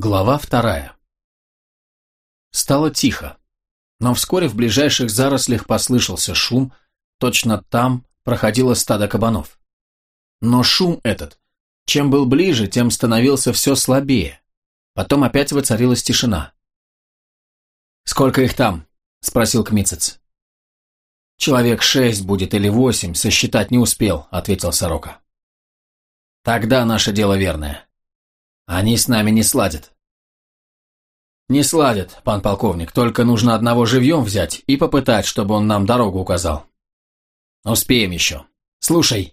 Глава вторая. Стало тихо, но вскоре в ближайших зарослях послышался шум, точно там проходило стадо кабанов. Но шум этот, чем был ближе, тем становился все слабее. Потом опять воцарилась тишина. «Сколько их там?» – спросил Кмицец. «Человек шесть будет или восемь, сосчитать не успел», – ответил Сорока. «Тогда наше дело верное. Они с нами не сладят. Не сладят, пан полковник, только нужно одного живьем взять и попытать, чтобы он нам дорогу указал. Успеем еще. Слушай.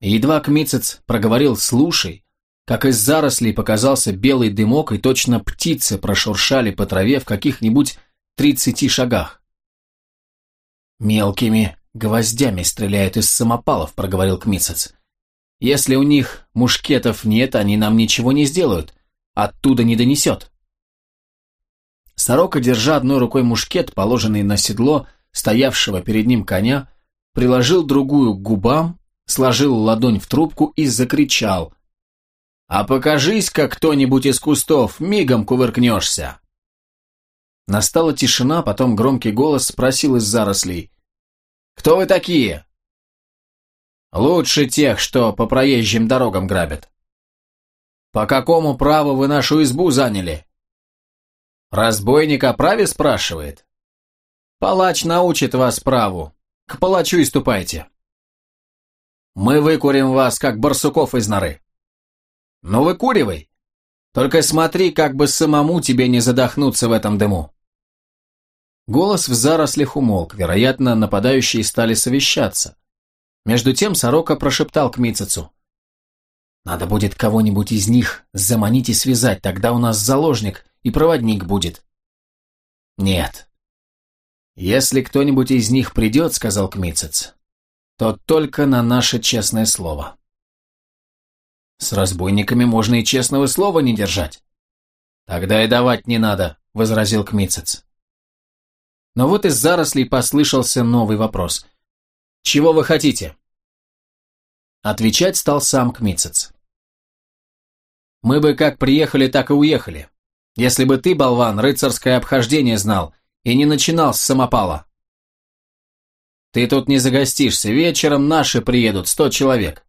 Едва Кмицец проговорил «слушай», как из зарослей показался белый дымок, и точно птицы прошуршали по траве в каких-нибудь тридцати шагах. «Мелкими гвоздями стреляют из самопалов», — проговорил Кмицец. Если у них мушкетов нет, они нам ничего не сделают. Оттуда не донесет. Сорока, держа одной рукой мушкет, положенный на седло стоявшего перед ним коня, приложил другую к губам, сложил ладонь в трубку и закричал. «А покажись, как кто-нибудь из кустов, мигом кувыркнешься!» Настала тишина, потом громкий голос спросил из зарослей. «Кто вы такие?» Лучше тех, что по проезжим дорогам грабят. По какому праву вы нашу избу заняли? Разбойник о праве спрашивает? Палач научит вас праву. К палачу и ступайте. Мы выкурим вас, как барсуков из норы. Ну выкуривай. Только смотри, как бы самому тебе не задохнуться в этом дыму. Голос в зарослях умолк, вероятно, нападающие стали совещаться. Между тем сорока прошептал к Мицецу. «Надо будет кого-нибудь из них заманить и связать, тогда у нас заложник и проводник будет». «Нет». «Если кто-нибудь из них придет, — сказал Кмицец, — то только на наше честное слово». «С разбойниками можно и честного слова не держать». «Тогда и давать не надо», — возразил Кмицец. Но вот из зарослей послышался новый вопрос. «Чего вы хотите?» Отвечать стал сам Кмицец. «Мы бы как приехали, так и уехали. Если бы ты, болван, рыцарское обхождение знал и не начинал с самопала. Ты тут не загостишься, вечером наши приедут, сто человек.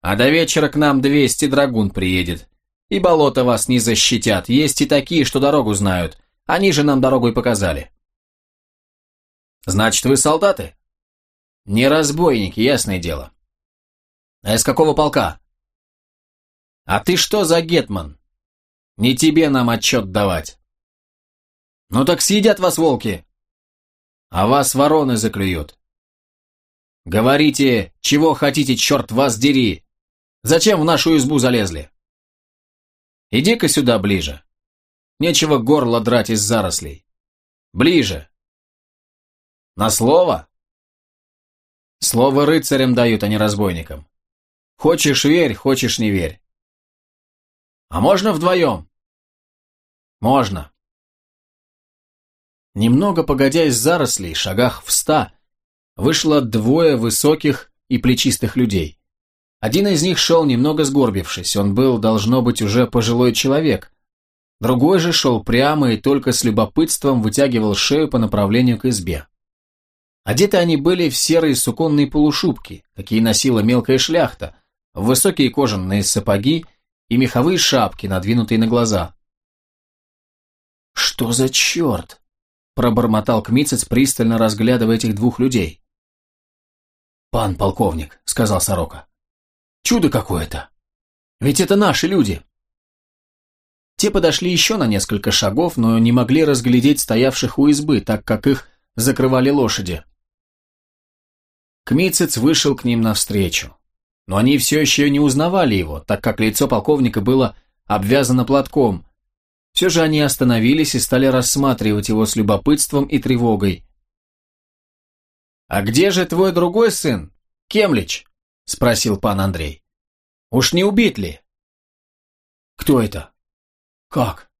А до вечера к нам двести драгун приедет. И болото вас не защитят, есть и такие, что дорогу знают. Они же нам дорогу и показали. Значит, вы солдаты? Не разбойники, ясное дело. А из какого полка? А ты что за гетман? Не тебе нам отчет давать. Ну так съедят вас волки. А вас вороны заклюют. Говорите, чего хотите, черт вас дери. Зачем в нашу избу залезли? Иди-ка сюда ближе. Нечего горло драть из зарослей. Ближе. На слово? Слово рыцарям дают, а не разбойникам. Хочешь верь, хочешь не верь. А можно вдвоем? Можно. Немного погодя из зарослей, шагах в ста, вышло двое высоких и плечистых людей. Один из них шел немного сгорбившись, он был, должно быть, уже пожилой человек. Другой же шел прямо и только с любопытством вытягивал шею по направлению к избе. Одеты они были в серые суконные полушубки, какие носила мелкая шляхта, высокие кожаные сапоги и меховые шапки, надвинутые на глаза. «Что за черт?» – пробормотал Кмицец, пристально разглядывая этих двух людей. «Пан полковник», – сказал Сорока. «Чудо какое-то! Ведь это наши люди!» Те подошли еще на несколько шагов, но не могли разглядеть стоявших у избы, так как их закрывали лошади. Кмицец вышел к ним навстречу но они все еще не узнавали его, так как лицо полковника было обвязано платком. Все же они остановились и стали рассматривать его с любопытством и тревогой. «А где же твой другой сын, Кемлич?» – спросил пан Андрей. «Уж не убит ли?» «Кто это?» «Как?»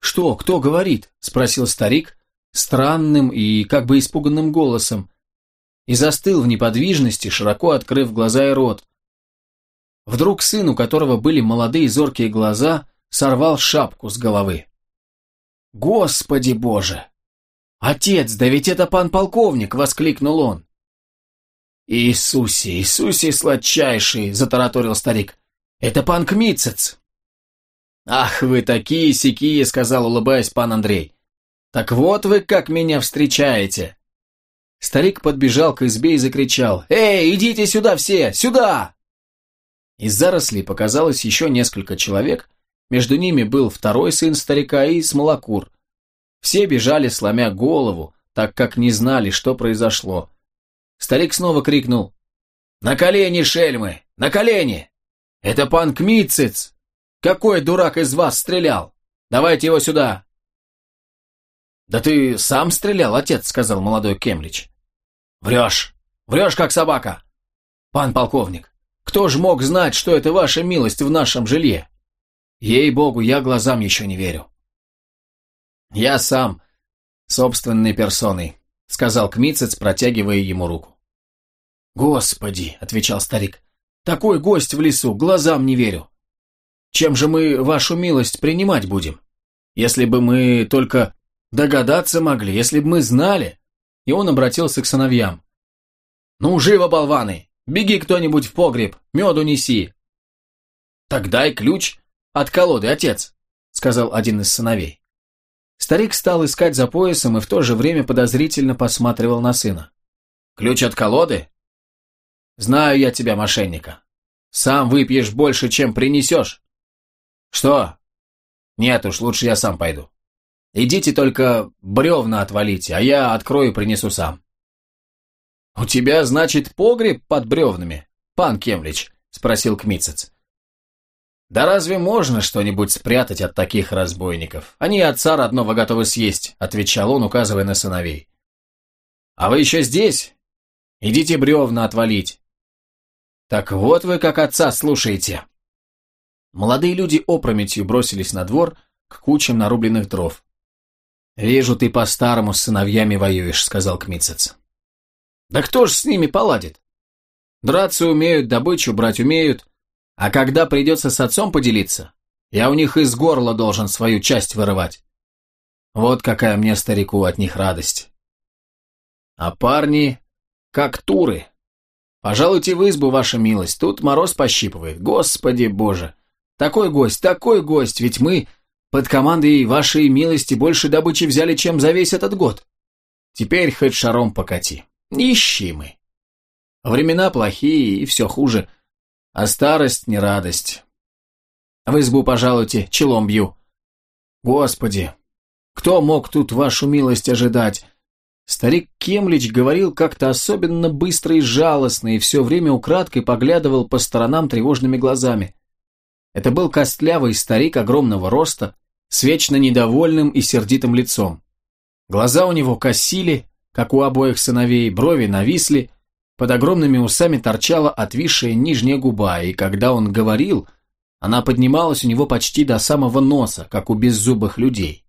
«Что, кто говорит?» – спросил старик странным и как бы испуганным голосом и застыл в неподвижности, широко открыв глаза и рот. Вдруг сын, у которого были молодые зоркие глаза, сорвал шапку с головы. «Господи боже! Отец, да ведь это пан полковник!» — воскликнул он. «Иисусе, Иисусе сладчайший!» — затараторил старик. «Это пан Кмицец!» «Ах, вы такие-сякие!» — сказал, улыбаясь пан Андрей. «Так вот вы как меня встречаете!» Старик подбежал к избе и закричал. «Эй, идите сюда все! Сюда!» Из зарослей показалось еще несколько человек, между ними был второй сын старика и смолокур. Все бежали, сломя голову, так как не знали, что произошло. Старик снова крикнул. «На колени, шельмы! На колени! Это пан Кмитцец! Какой дурак из вас стрелял? Давайте его сюда!» «Да ты сам стрелял, отец», — сказал молодой Кемлич. «Врешь! Врешь, как собака! Пан полковник, кто ж мог знать, что это ваша милость в нашем жилье? Ей-богу, я глазам еще не верю». «Я сам, собственной персоной», — сказал Кмицец, протягивая ему руку. «Господи!» — отвечал старик. «Такой гость в лесу, глазам не верю. Чем же мы вашу милость принимать будем? Если бы мы только догадаться могли, если бы мы знали...» И он обратился к сыновьям. «Ну, живо, болваны! Беги кто-нибудь в погреб, меду неси!» «Так дай ключ от колоды, отец!» — сказал один из сыновей. Старик стал искать за поясом и в то же время подозрительно посматривал на сына. «Ключ от колоды? Знаю я тебя, мошенника. Сам выпьешь больше, чем принесешь. Что? Нет уж, лучше я сам пойду. Идите только бревна отвалите, а я открою и принесу сам. У тебя, значит, погреб под бревнами, пан Кемлич? Спросил Кмицец. Да разве можно что-нибудь спрятать от таких разбойников? Они отца родного готовы съесть, отвечал он, указывая на сыновей. А вы еще здесь? Идите бревна отвалить. Так вот вы как отца слушаете. Молодые люди опрометью бросились на двор к кучам нарубленных дров. «Вижу, ты по-старому с сыновьями воюешь», — сказал Кмицец. «Да кто ж с ними поладит? Драться умеют, добычу брать умеют, а когда придется с отцом поделиться, я у них из горла должен свою часть вырывать. Вот какая мне, старику, от них радость. А парни, как туры. Пожалуйте в избу, ваша милость, тут мороз пощипывает, господи боже. Такой гость, такой гость, ведь мы под командой вашей милости больше добычи взяли, чем за весь этот год. Теперь хоть шаром покати. Ищи мы. Времена плохие и все хуже, а старость не радость. В избу, пожалуйте, челом бью. Господи, кто мог тут вашу милость ожидать? Старик Кемлич говорил как-то особенно быстро и жалостно, и все время украдкой поглядывал по сторонам тревожными глазами. Это был костлявый старик огромного роста, с вечно недовольным и сердитым лицом. Глаза у него косили, как у обоих сыновей, брови нависли, под огромными усами торчала отвисшая нижняя губа, и когда он говорил, она поднималась у него почти до самого носа, как у беззубых людей.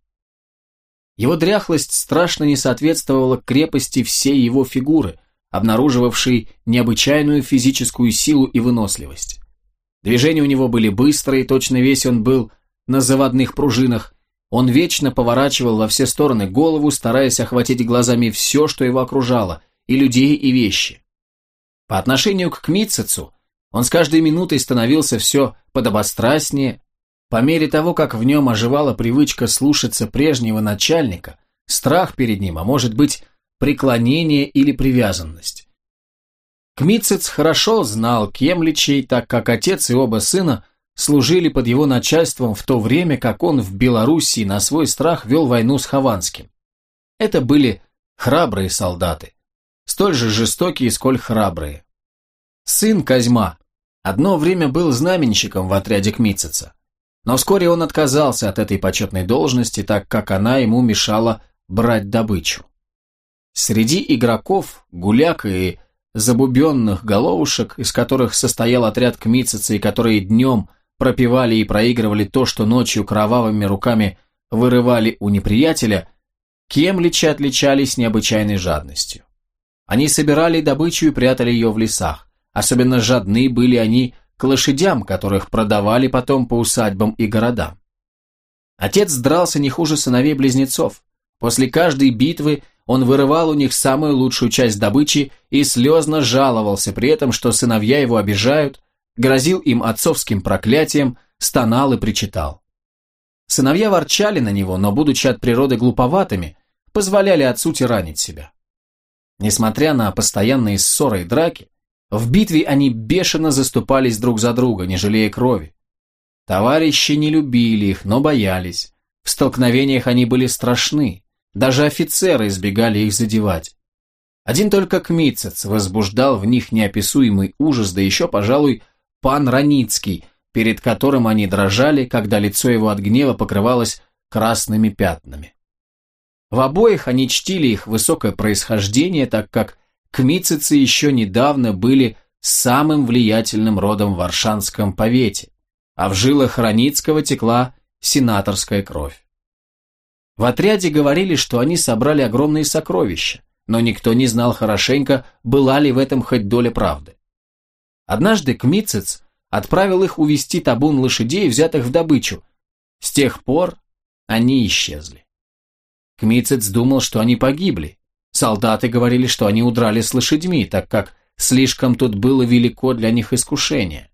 Его дряхлость страшно не соответствовала крепости всей его фигуры, обнаруживавшей необычайную физическую силу и выносливость. Движения у него были быстрые, точно весь он был на заводных пружинах. Он вечно поворачивал во все стороны голову, стараясь охватить глазами все, что его окружало, и людей, и вещи. По отношению к Кмитцецу он с каждой минутой становился все подобострастнее, по мере того, как в нем оживала привычка слушаться прежнего начальника, страх перед ним, а может быть, преклонение или привязанность. Кмицец хорошо знал Кемличей, так как отец и оба сына служили под его начальством в то время, как он в Белоруссии на свой страх вел войну с Хованским. Это были храбрые солдаты, столь же жестокие, сколь храбрые. Сын Козьма одно время был знаменщиком в отряде Кмицеца, но вскоре он отказался от этой почетной должности, так как она ему мешала брать добычу. Среди игроков, гуляк и забубенных головушек, из которых состоял отряд кмитцицы, и которые днем пропивали и проигрывали то, что ночью кровавыми руками вырывали у неприятеля, кемличи отличались необычайной жадностью. Они собирали добычу и прятали ее в лесах. Особенно жадны были они к лошадям, которых продавали потом по усадьбам и городам. Отец дрался не хуже сыновей-близнецов. После каждой битвы он вырывал у них самую лучшую часть добычи и слезно жаловался при этом, что сыновья его обижают, грозил им отцовским проклятием, стонал и причитал. Сыновья ворчали на него, но, будучи от природы глуповатыми, позволяли отцу тиранить себя. Несмотря на постоянные ссоры и драки, в битве они бешено заступались друг за друга, не жалея крови. Товарищи не любили их, но боялись. В столкновениях они были страшны, даже офицеры избегали их задевать. Один только Кмитцец возбуждал в них неописуемый ужас, да еще, пожалуй, пан Раницкий, перед которым они дрожали, когда лицо его от гнева покрывалось красными пятнами. В обоих они чтили их высокое происхождение, так как кмитцицы еще недавно были самым влиятельным родом в Варшанском повете, а в жилах Раницкого текла сенаторская кровь. В отряде говорили, что они собрали огромные сокровища, но никто не знал хорошенько, была ли в этом хоть доля правды. Однажды Кмицец отправил их увести табун лошадей, взятых в добычу. С тех пор они исчезли. Кмицец думал, что они погибли. Солдаты говорили, что они удрали с лошадьми, так как слишком тут было велико для них искушение.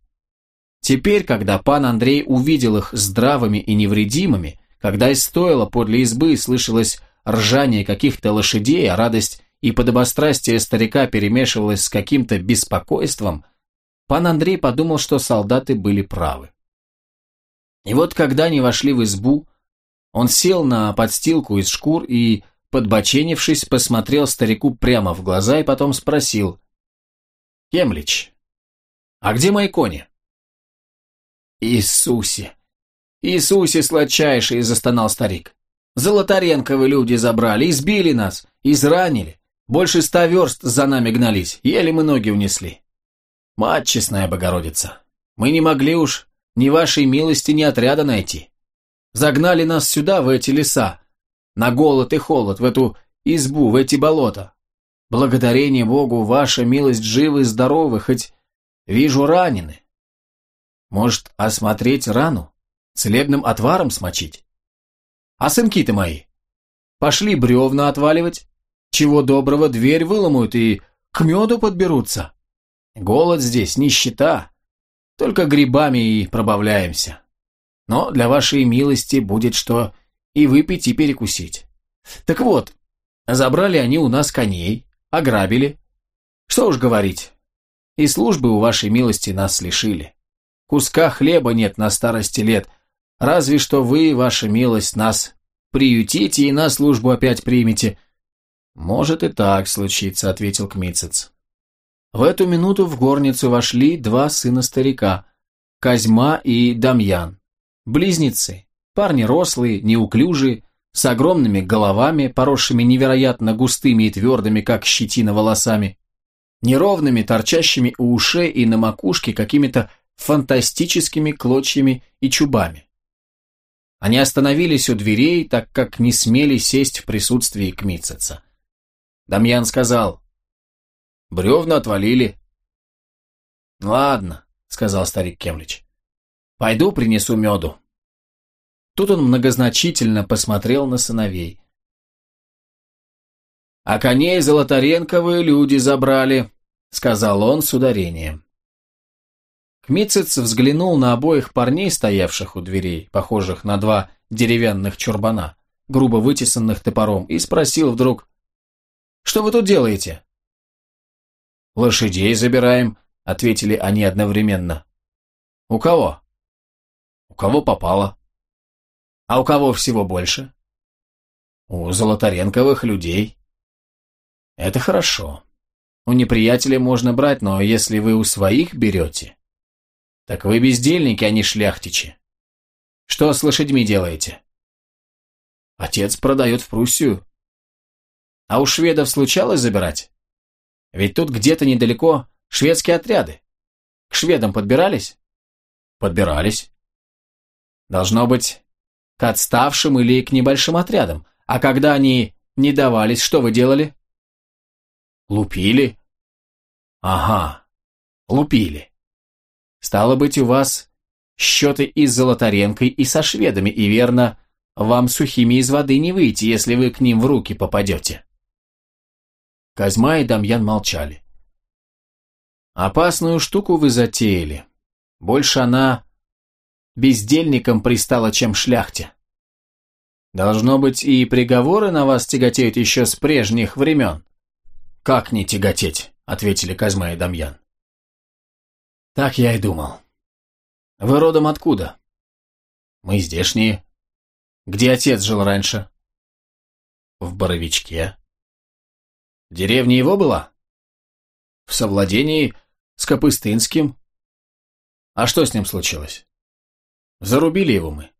Теперь, когда пан Андрей увидел их здравыми и невредимыми, когда из стойла подле избы слышалось ржание каких-то лошадей, а радость и подобострастие старика перемешивалось с каким-то беспокойством, пан Андрей подумал, что солдаты были правы. И вот когда они вошли в избу, он сел на подстилку из шкур и, подбоченившись, посмотрел старику прямо в глаза и потом спросил. «Кемлич, а где мои кони?» «Иисусе! Иисусе сладчайший!» – застонал старик. «Золотаренковы люди забрали, избили нас, изранили. Больше ста верст за нами гнались, еле мы ноги унесли. Мать честная Богородица, мы не могли уж ни вашей милости, ни отряда найти. Загнали нас сюда, в эти леса, на голод и холод, в эту избу, в эти болота. Благодарение Богу, ваша милость живы и здоровы, хоть вижу ранены. Может, осмотреть рану? Целебным отваром смочить? А сынки-то мои? Пошли бревна отваливать? Чего доброго, дверь выломают и к меду подберутся. Голод здесь, нищета. Только грибами и пробавляемся но для вашей милости будет что и выпить, и перекусить. Так вот, забрали они у нас коней, ограбили. Что уж говорить, и службы у вашей милости нас лишили. Куска хлеба нет на старости лет, разве что вы, ваша милость, нас приютите и на службу опять примете. Может и так случится, ответил Кмицец. В эту минуту в горницу вошли два сына старика, Козьма и Дамьян. Близнецы, парни рослые, неуклюжие, с огромными головами, поросшими невероятно густыми и твердыми, как щетина, волосами, неровными, торчащими у ушей и на макушке какими-то фантастическими клочьями и чубами. Они остановились у дверей, так как не смели сесть в присутствии Кмитцеца. Дамьян сказал, «Бревна отвалили». «Ладно», — сказал старик Кемлич. Пойду принесу меду. Тут он многозначительно посмотрел на сыновей. «А коней Золотаренковые люди забрали», — сказал он с ударением. Кмицец взглянул на обоих парней, стоявших у дверей, похожих на два деревянных чурбана, грубо вытесанных топором, и спросил вдруг, «Что вы тут делаете?» «Лошадей забираем», — ответили они одновременно. «У кого?» кого попало. А у кого всего больше? У Золотаренковых людей. Это хорошо. У неприятеля можно брать, но если вы у своих берете, так вы бездельники, а не шляхтичи. Что с лошадьми делаете? Отец продает в Пруссию. А у шведов случалось забирать? Ведь тут где-то недалеко шведские отряды. К шведам подбирались? Подбирались. Должно быть, к отставшим или к небольшим отрядам. А когда они не давались, что вы делали? Лупили? Ага, лупили. Стало быть, у вас счеты и с Золотаренкой, и со шведами, и верно, вам сухими из воды не выйти, если вы к ним в руки попадете. Козьма и Дамьян молчали. Опасную штуку вы затеяли. Больше она бездельникам пристала, чем шляхте. Должно быть, и приговоры на вас тяготеют еще с прежних времен. Как не тяготеть, ответили Козьма и Дамьян. Так я и думал. Вы родом откуда? Мы здешние. Где отец жил раньше? В Боровичке. Деревня его была? В совладении с Копыстынским. А что с ним случилось? Зарубили его мы.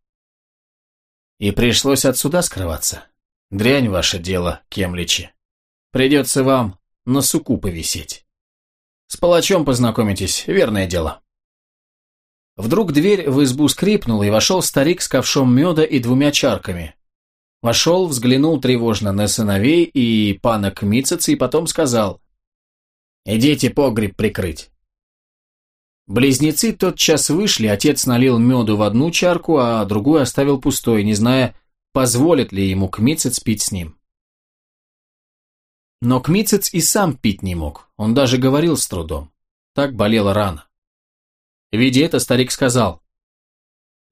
И пришлось отсюда скрываться. Дрянь ваше дело, Кемличи. Придется вам на суку повисеть. С палачом познакомитесь, верное дело. Вдруг дверь в избу скрипнула, и вошел старик с ковшом меда и двумя чарками. Вошел, взглянул тревожно на сыновей и пана Кмицеца, и потом сказал «Идите погреб прикрыть». Близнецы тотчас вышли, отец налил меду в одну чарку, а другую оставил пустой, не зная, позволит ли ему Кмицец пить с ним. Но Кмицец и сам пить не мог, он даже говорил с трудом. Так болела рана. Видя это, старик сказал,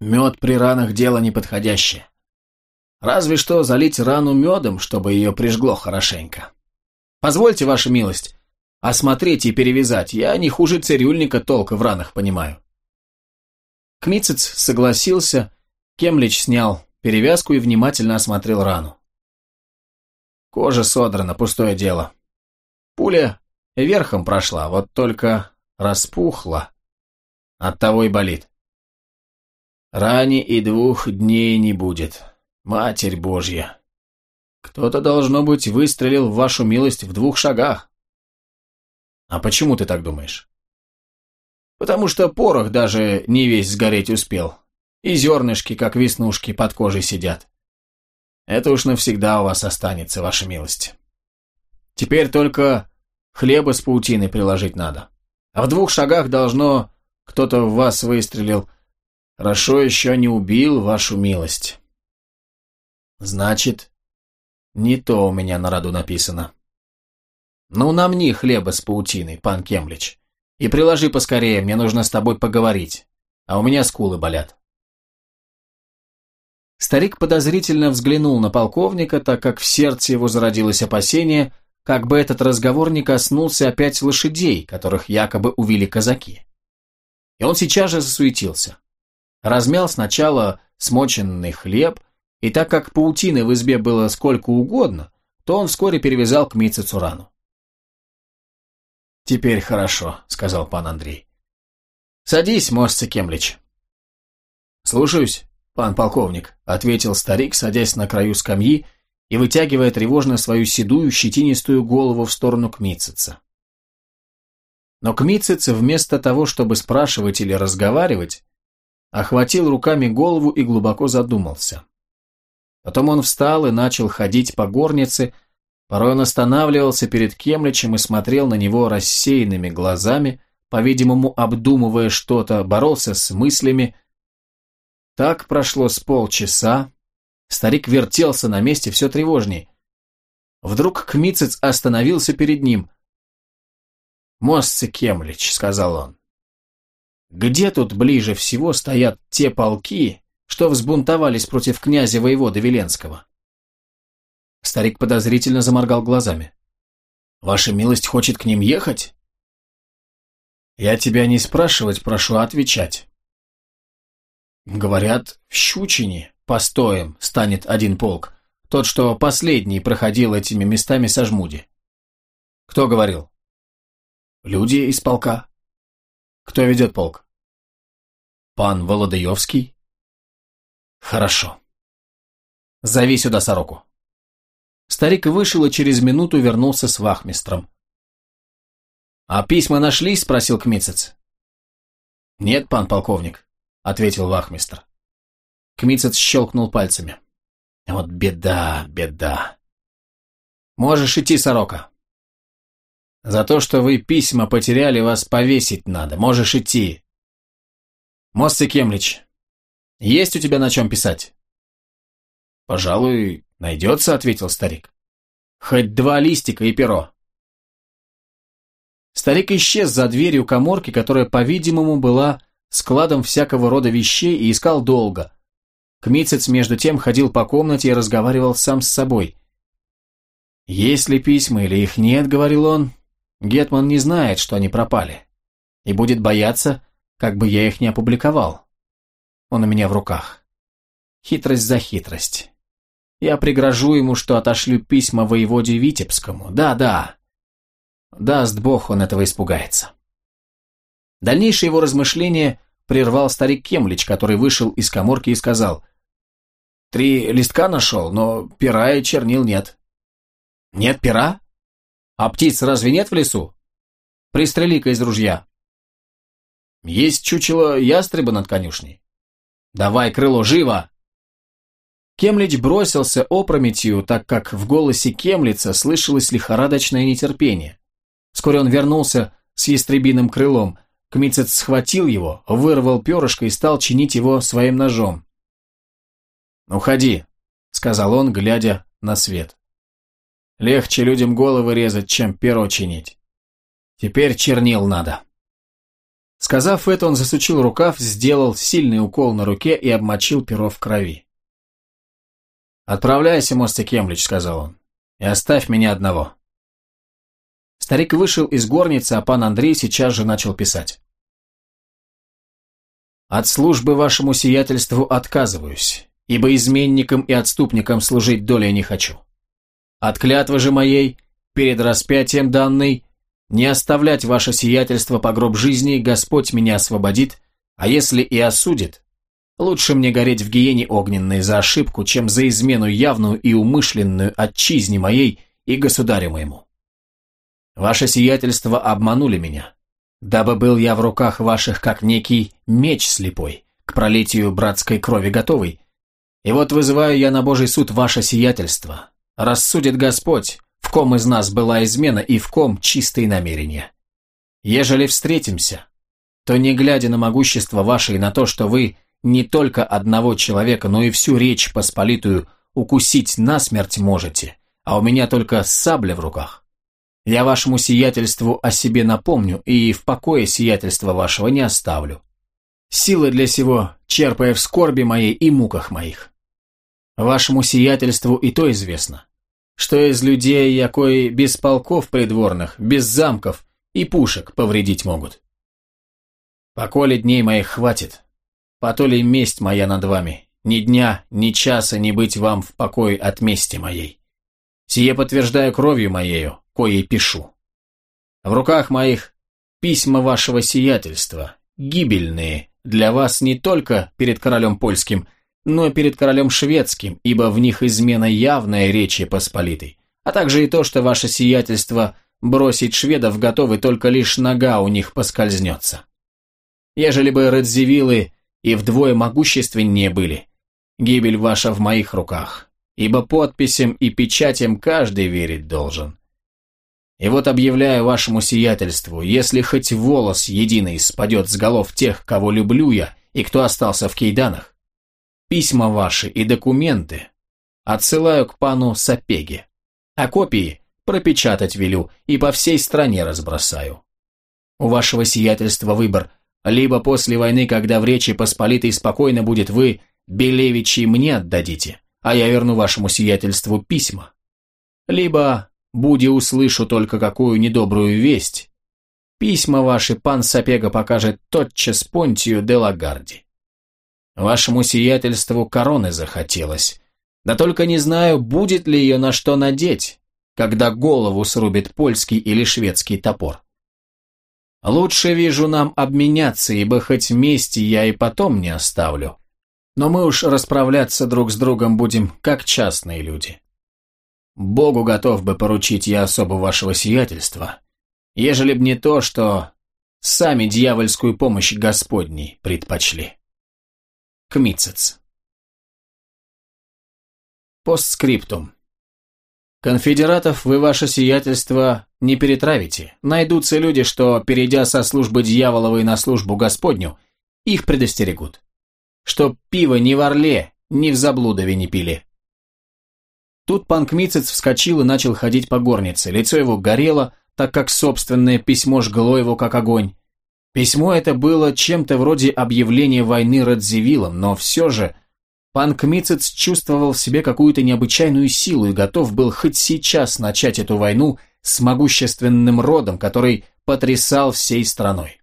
«Мед при ранах – дело неподходящее. Разве что залить рану медом, чтобы ее прижгло хорошенько. Позвольте, ваша милость, осмотреть и перевязать, я не хуже цирюльника толка в ранах понимаю». Кмицец согласился, Кемлич снял перевязку и внимательно осмотрел рану. Кожа содрана, пустое дело. Пуля верхом прошла, вот только распухла. Оттого и болит. Ране и двух дней не будет. Матерь Божья. Кто-то, должно быть, выстрелил в вашу милость в двух шагах. А почему ты так думаешь? Потому что порох даже не весь сгореть успел. И зернышки, как веснушки, под кожей сидят. Это уж навсегда у вас останется, ваша милость. Теперь только хлеба с паутиной приложить надо. А в двух шагах должно кто-то в вас выстрелил. Хорошо еще не убил вашу милость. Значит, не то у меня на роду написано. Ну, намни хлеба с паутиной, пан Кемлич. И приложи поскорее, мне нужно с тобой поговорить. А у меня скулы болят. Старик подозрительно взглянул на полковника, так как в сердце его зародилось опасение, как бы этот разговор не коснулся опять лошадей, которых якобы увели казаки. И он сейчас же засуетился. Размял сначала смоченный хлеб, и так как паутины в избе было сколько угодно, то он вскоре перевязал к Митце Цурану. «Теперь хорошо», — сказал пан Андрей. «Садись, Мосце Кемлич». «Слушаюсь, пан полковник», — ответил старик, садясь на краю скамьи и вытягивая тревожно свою седую щетинистую голову в сторону Кмитцица. Но Кмицец вместо того, чтобы спрашивать или разговаривать, охватил руками голову и глубоко задумался. Потом он встал и начал ходить по горнице, порой он останавливался перед Кемличем и смотрел на него рассеянными глазами, по-видимому, обдумывая что-то, боролся с мыслями. Так прошло с полчаса, старик вертелся на месте все тревожней. Вдруг Кмицец остановился перед ним – «Мостцы Кемлич», — сказал он. «Где тут ближе всего стоят те полки, что взбунтовались против князя воевода Веленского?» Старик подозрительно заморгал глазами. «Ваша милость хочет к ним ехать?» «Я тебя не спрашивать прошу, а отвечать». «Говорят, в Щучине постоем станет один полк, тот, что последний проходил этими местами со жмуди». «Кто говорил?» Люди из полка. Кто ведет полк? Пан Володаевский. Хорошо. Зови сюда сороку. Старик вышел и через минуту вернулся с вахмистром. «А письма нашлись?» – спросил Кмицец. «Нет, пан полковник», – ответил вахмистр. Кмицец щелкнул пальцами. «Вот беда, беда. Можешь идти, сорока. За то, что вы письма потеряли, вас повесить надо. Можешь идти. Мосты Кемлич, есть у тебя на чем писать? «Пожалуй, найдется», — ответил старик. «Хоть два листика и перо». Старик исчез за дверью коморки, которая, по-видимому, была складом всякого рода вещей и искал долго. Кмицец, между тем, ходил по комнате и разговаривал сам с собой. «Есть ли письма или их нет?» — говорил он. «Гетман не знает, что они пропали, и будет бояться, как бы я их не опубликовал. Он у меня в руках. Хитрость за хитрость. Я пригрожу ему, что отошлю письма воеводе Витебскому. Да-да. Даст бог, он этого испугается». Дальнейшие его размышления прервал старик Кемлич, который вышел из коморки и сказал, «Три листка нашел, но пера и чернил нет». «Нет пера? А птиц разве нет в лесу? Пристрели-ка из ружья». «Есть чучело ястреба над конюшней». «Давай крыло, живо!» Кемлич бросился опрометью, так как в голосе Кемлица слышалось лихорадочное нетерпение. Вскоре он вернулся с ястребиным крылом – Кмицец схватил его, вырвал перышко и стал чинить его своим ножом. «Уходи», — сказал он, глядя на свет. «Легче людям головы резать, чем перо чинить. Теперь чернил надо». Сказав это, он засучил рукав, сделал сильный укол на руке и обмочил перо в крови. «Отправляйся, Мостик Кемлич», — сказал он, — «и оставь меня одного». Старик вышел из горницы, а пан Андрей сейчас же начал писать. «От службы вашему сиятельству отказываюсь, ибо изменникам и отступникам служить долей не хочу. От клятвы же моей, перед распятием данной, не оставлять ваше сиятельство по гроб жизни, Господь меня освободит, а если и осудит, лучше мне гореть в гиене огненной за ошибку, чем за измену явную и умышленную отчизне моей и государю моему. Ваше сиятельство обманули меня, дабы был я в руках ваших, как некий меч слепой, к пролитию братской крови готовый. И вот вызываю я на Божий суд ваше сиятельство. Рассудит Господь, в ком из нас была измена и в ком чистые намерения. Ежели встретимся, то не глядя на могущество ваше и на то, что вы не только одного человека, но и всю речь посполитую укусить насмерть можете, а у меня только сабля в руках, я вашему сиятельству о себе напомню и в покое сиятельства вашего не оставлю. Силы для сего черпая в скорби моей и муках моих. Вашему сиятельству и то известно, что из людей, якой без полков придворных, без замков и пушек повредить могут. Поколе дней моих хватит, по то ли месть моя над вами, ни дня, ни часа не быть вам в покое от мести моей. Сие подтверждаю кровью моею, коей пишу. В руках моих письма вашего сиятельства, гибельные для вас не только перед королем польским, но перед королем шведским, ибо в них измена явная Речи Посполитой, а также и то, что ваше сиятельство бросить шведов готовы, только лишь нога у них поскользнется. Ежели бы Радзивиллы и вдвое могущественнее были, гибель ваша в моих руках, ибо подписям и печатям каждый верить должен. И вот объявляю вашему сиятельству, если хоть волос единый спадет с голов тех, кого люблю я, и кто остался в кейданах, письма ваши и документы отсылаю к пану Сапеге, а копии пропечатать велю и по всей стране разбросаю. У вашего сиятельства выбор, либо после войны, когда в Речи Посполитой спокойно будет вы, Белевичи, мне отдадите, а я верну вашему сиятельству письма. Либо Буди услышу только какую недобрую весть. Письма ваши пан Сапега покажет тотчас Понтию де Лагарди. Вашему сиятельству короны захотелось. Да только не знаю, будет ли ее на что надеть, когда голову срубит польский или шведский топор. Лучше вижу нам обменяться, ибо хоть вместе я и потом не оставлю. Но мы уж расправляться друг с другом будем, как частные люди. Богу готов бы поручить я особо вашего сиятельства, ежели б не то, что сами дьявольскую помощь Господней предпочли. Кмицец. Постскриптум. Конфедератов вы, ваше сиятельство, не перетравите. Найдутся люди, что, перейдя со службы дьяволовой на службу Господню, их предостерегут. Чтоб пиво ни в Орле, ни в Заблудове не пили. Тут пан Кмицец вскочил и начал ходить по горнице. Лицо его горело, так как собственное письмо жгло его как огонь. Письмо это было чем-то вроде объявления войны Радзивиллом, но все же пан Кмицец чувствовал в себе какую-то необычайную силу и готов был хоть сейчас начать эту войну с могущественным родом, который потрясал всей страной.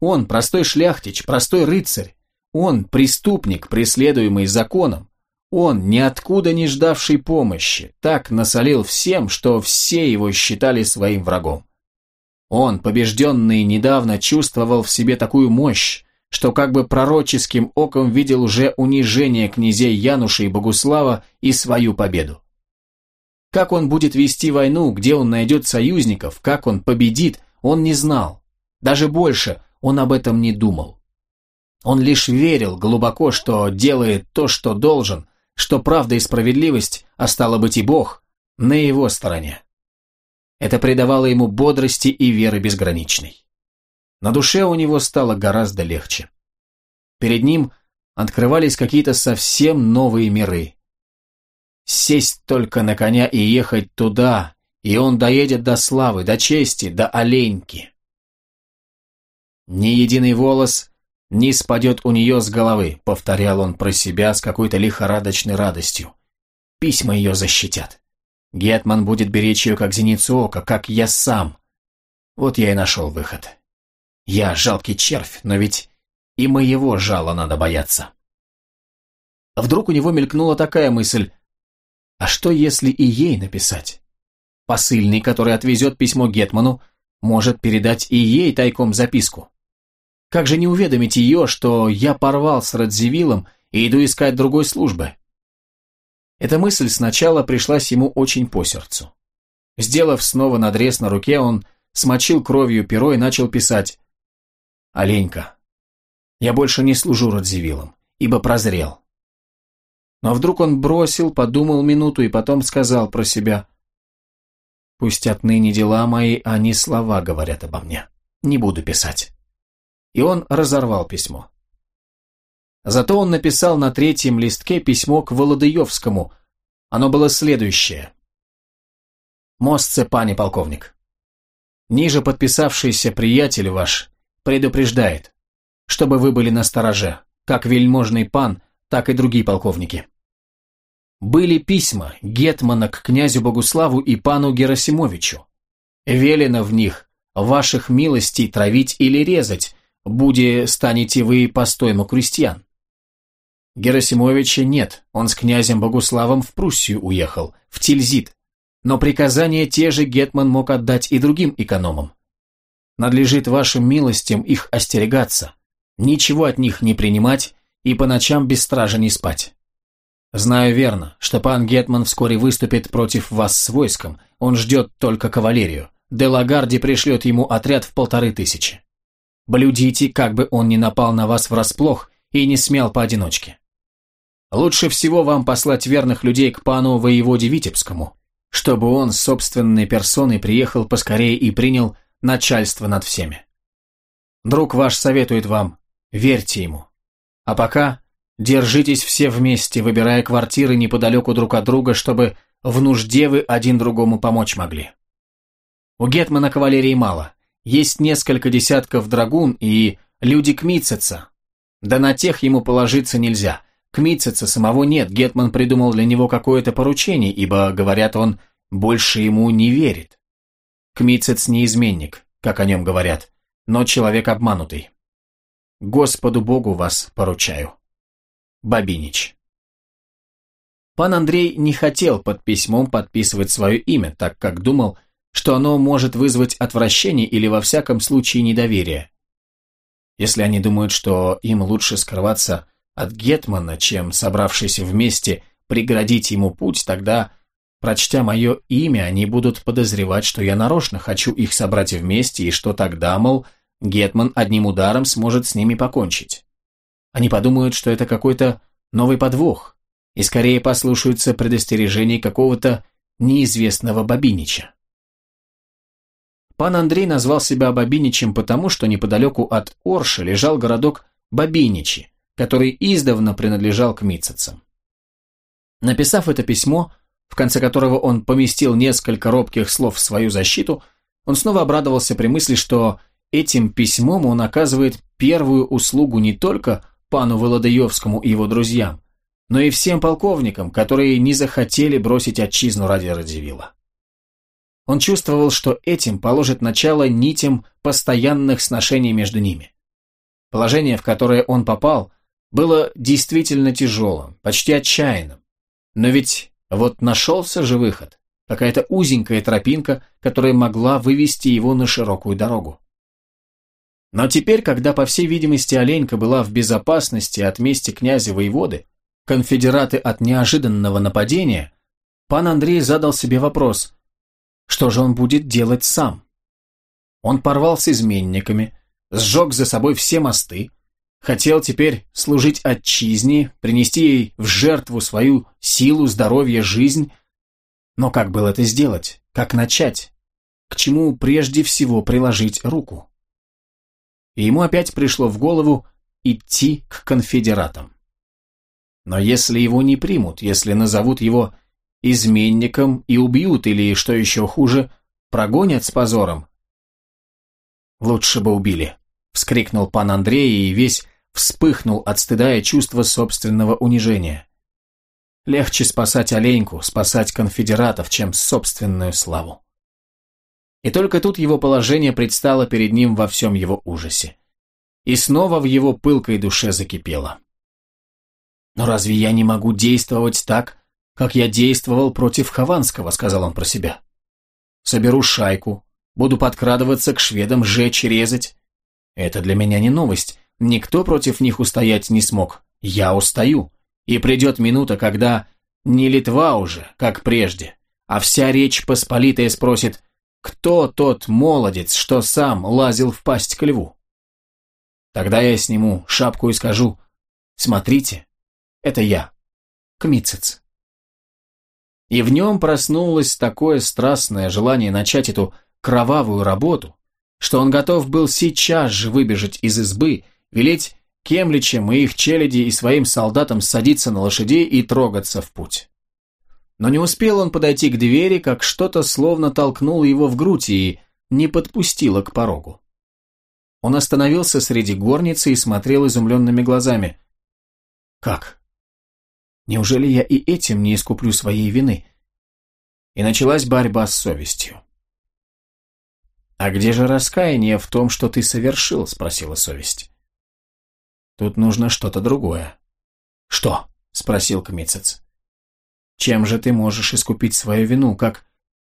Он, простой шляхтич, простой рыцарь, он, преступник, преследуемый законом, он, ниоткуда не ждавший помощи, так насолил всем, что все его считали своим врагом. Он, побежденный недавно, чувствовал в себе такую мощь, что как бы пророческим оком видел уже унижение князей Януша и Богуслава и свою победу. Как он будет вести войну, где он найдет союзников, как он победит, он не знал. Даже больше, он об этом не думал. Он лишь верил глубоко, что делает то, что должен, что правда и справедливость, а стало быть и Бог, на его стороне. Это придавало ему бодрости и веры безграничной. На душе у него стало гораздо легче. Перед ним открывались какие-то совсем новые миры. Сесть только на коня и ехать туда, и он доедет до славы, до чести, до оленьки. Ни единый волос не спадет у нее с головы», — повторял он про себя с какой-то лихорадочной радостью. «Письма ее защитят. Гетман будет беречь ее как зеницу ока, как я сам. Вот я и нашел выход. Я жалкий червь, но ведь и моего жала надо бояться». Вдруг у него мелькнула такая мысль, а что если и ей написать? Посыльный, который отвезет письмо Гетману, может передать и ей тайком записку. Как же не уведомить ее, что я порвал с Радзивиллом и иду искать другой службы? Эта мысль сначала пришлась ему очень по сердцу. Сделав снова надрез на руке, он смочил кровью перо и начал писать «Оленька, я больше не служу Радзивиллом, ибо прозрел». Но вдруг он бросил, подумал минуту и потом сказал про себя «Пусть отныне дела мои, а не слова говорят обо мне. Не буду писать» и он разорвал письмо. Зато он написал на третьем листке письмо к Володыевскому. Оно было следующее. «Мостце, пане полковник, ниже подписавшийся приятель ваш предупреждает, чтобы вы были на стороже, как вельможный пан, так и другие полковники. Были письма Гетмана к князю Богуславу и пану Герасимовичу. Велено в них ваших милостей травить или резать, Буде станете вы постойму крестьян. Герасимовича нет, он с князем Богуславом в Пруссию уехал, в Тильзит, но приказания те же Гетман мог отдать и другим экономам. Надлежит вашим милостям их остерегаться, ничего от них не принимать и по ночам без стражи не спать. Знаю верно, что пан Гетман вскоре выступит против вас с войском, он ждет только кавалерию. Делагарди пришлет ему отряд в полторы тысячи. Блюдите, как бы он ни напал на вас врасплох и не смел поодиночке. Лучше всего вам послать верных людей к пану воеводе Витебскому, чтобы он собственной персоной приехал поскорее и принял начальство над всеми. Друг ваш советует вам, верьте ему. А пока держитесь все вместе, выбирая квартиры неподалеку друг от друга, чтобы в нужде вы один другому помочь могли. У Гетмана кавалерии мало, есть несколько десятков драгун и люди Кмитцеца. Да на тех ему положиться нельзя. Кмитцеца самого нет, Гетман придумал для него какое-то поручение, ибо, говорят, он больше ему не верит. Кмитцец не изменник, как о нем говорят, но человек обманутый. Господу Богу вас поручаю. Бабинич. Пан Андрей не хотел под письмом подписывать свое имя, так как думал, что оно может вызвать отвращение или во всяком случае недоверие. Если они думают, что им лучше скрываться от Гетмана, чем, собравшись вместе, преградить ему путь, тогда, прочтя мое имя, они будут подозревать, что я нарочно хочу их собрать вместе, и что тогда, мол, Гетман одним ударом сможет с ними покончить. Они подумают, что это какой-то новый подвох, и скорее послушаются предостережений какого-то неизвестного Бабинича. Пан Андрей назвал себя Бабиничем потому, что неподалеку от Орши лежал городок Бабиничи, который издавна принадлежал к Митцецам. Написав это письмо, в конце которого он поместил несколько робких слов в свою защиту, он снова обрадовался при мысли, что этим письмом он оказывает первую услугу не только пану Володаевскому и его друзьям, но и всем полковникам, которые не захотели бросить отчизну ради Радзивилла. Он чувствовал, что этим положит начало нитям постоянных сношений между ними. Положение, в которое он попал, было действительно тяжелым, почти отчаянным. Но ведь вот нашелся же выход, какая-то узенькая тропинка, которая могла вывести его на широкую дорогу. Но теперь, когда, по всей видимости, Оленька была в безопасности от мести князя-воеводы, конфедераты от неожиданного нападения, пан Андрей задал себе вопрос, что же он будет делать сам? Он порвал с изменниками, сжег за собой все мосты, хотел теперь служить отчизне, принести ей в жертву свою силу, здоровье, жизнь. Но как было это сделать? Как начать? К чему прежде всего приложить руку? И ему опять пришло в голову идти к конфедератам. Но если его не примут, если назовут его изменником и убьют, или, что еще хуже, прогонят с позором, лучше бы убили. — вскрикнул пан Андрей и весь вспыхнул от стыда и чувства собственного унижения. Легче спасать оленьку, спасать конфедератов, чем собственную славу. И только тут его положение предстало перед ним во всем его ужасе. И снова в его пылкой душе закипело. «Но разве я не могу действовать так, как я действовал против Хованского?» — сказал он про себя. «Соберу шайку, буду подкрадываться к шведам, жечь, резать, это для меня не новость. Никто против них устоять не смог. Я устаю. И придет минута, когда не Литва уже, как прежде, а вся речь посполитая спросит, кто тот молодец, что сам лазил в пасть к льву. Тогда я сниму шапку и скажу, смотрите, это я, Кмицец. И в нем проснулось такое страстное желание начать эту кровавую работу, что он готов был сейчас же выбежать из избы, велеть Кемличем и их челяди и своим солдатам садиться на лошадей и трогаться в путь. Но не успел он подойти к двери, как что-то словно толкнуло его в грудь и не подпустило к порогу. Он остановился среди горницы и смотрел изумленными глазами. «Как? Неужели я и этим не искуплю своей вины?» И началась борьба с совестью. «А где же раскаяние в том, что ты совершил?» – спросила совесть. «Тут нужно что-то другое». «Что?» – спросил Кмицец. «Чем же ты можешь искупить свою вину, как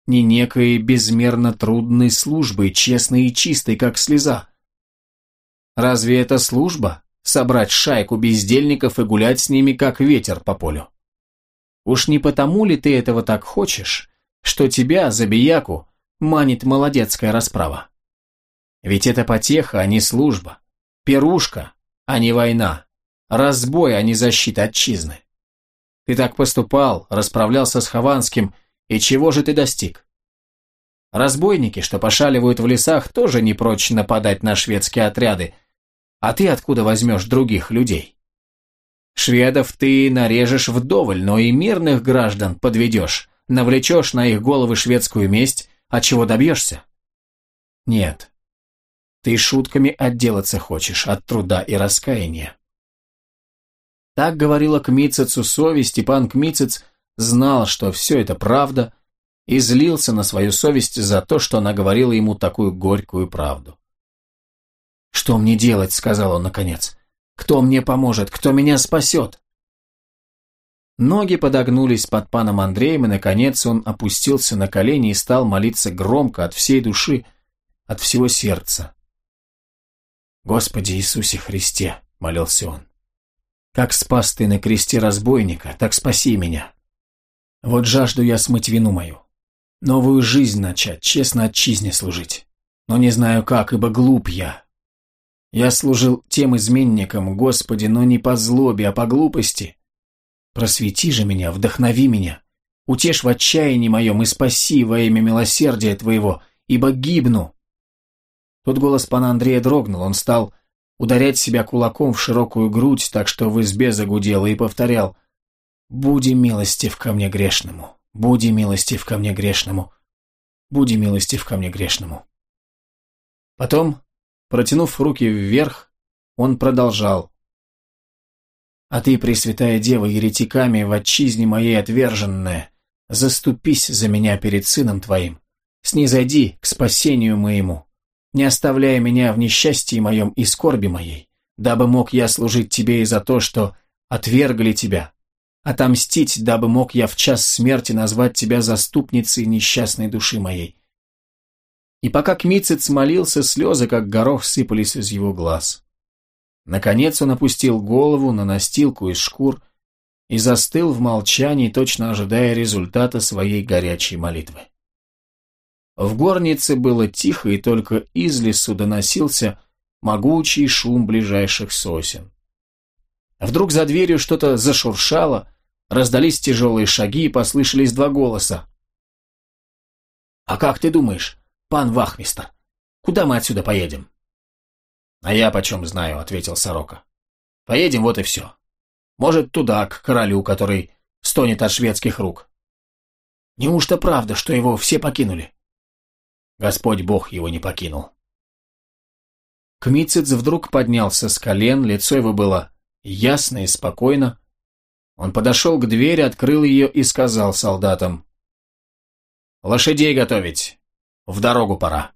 не некой безмерно трудной службой, честной и чистой, как слеза? Разве это служба – собрать шайку бездельников и гулять с ними, как ветер по полю? Уж не потому ли ты этого так хочешь, что тебя, забияку, манит молодецкая расправа. Ведь это потеха, а не служба. Пирушка, а не война. Разбой, а не защита отчизны. Ты так поступал, расправлялся с Хованским, и чего же ты достиг? Разбойники, что пошаливают в лесах, тоже не прочь нападать на шведские отряды. А ты откуда возьмешь других людей? Шведов ты нарежешь вдоволь, но и мирных граждан подведешь, навлечешь на их головы шведскую месть, а чего добьешься? Нет. Ты шутками отделаться хочешь от труда и раскаяния. Так говорила Кмицецу совесть, и пан Кмицец знал, что все это правда, и злился на свою совесть за то, что она говорила ему такую горькую правду. «Что мне делать?» — сказал он наконец. «Кто мне поможет? Кто меня спасет?» Ноги подогнулись под паном Андреем, и, наконец, он опустился на колени и стал молиться громко, от всей души, от всего сердца. «Господи Иисусе Христе!» — молился он. «Как спас ты на кресте разбойника, так спаси меня. Вот жажду я смыть вину мою, новую жизнь начать, честно отчизне служить. Но не знаю как, ибо глуп я. Я служил тем изменникам, Господи, но не по злобе, а по глупости» Просвети же меня, вдохнови меня, утешь в отчаянии моем и спаси во имя милосердия Твоего, ибо гибну». Тут голос пана Андрея дрогнул, он стал ударять себя кулаком в широкую грудь, так что в избе загудело, и повторял «Буди милостив ко мне грешному, буди милостив ко мне грешному, буди милостив ко мне грешному. Потом, протянув руки вверх, он продолжал. «А ты, Пресвятая Дева, еретиками в отчизне моей отверженная, заступись за меня перед Сыном Твоим, снизойди к спасению моему, не оставляя меня в несчастье моем и скорби моей, дабы мог я служить Тебе и за то, что отвергли Тебя, отомстить, дабы мог я в час смерти назвать Тебя заступницей несчастной души моей, и пока Кмицец молился, слезы, как горох, сыпались из его глаз. Наконец он опустил голову на настилку из шкур и застыл в молчании, точно ожидая результата своей горячей молитвы. В горнице было тихо, и только из лесу доносился могучий шум ближайших сосен. Вдруг за дверью что-то зашуршало, раздались тяжелые шаги и послышались два голоса. «А как ты думаешь, «Пан Вахмистер, куда мы отсюда поедем?» «А я почем знаю», — ответил Сорока. «Поедем, вот и все. Может, туда, к королю, который стонет от шведских рук». «Неужто правда, что его все покинули?» Господь Бог его не покинул. Кмицец вдруг поднялся с колен, лицо его было ясно и спокойно. Он подошел к двери, открыл ее и сказал солдатам, «Лошадей готовить! В дорогу пора.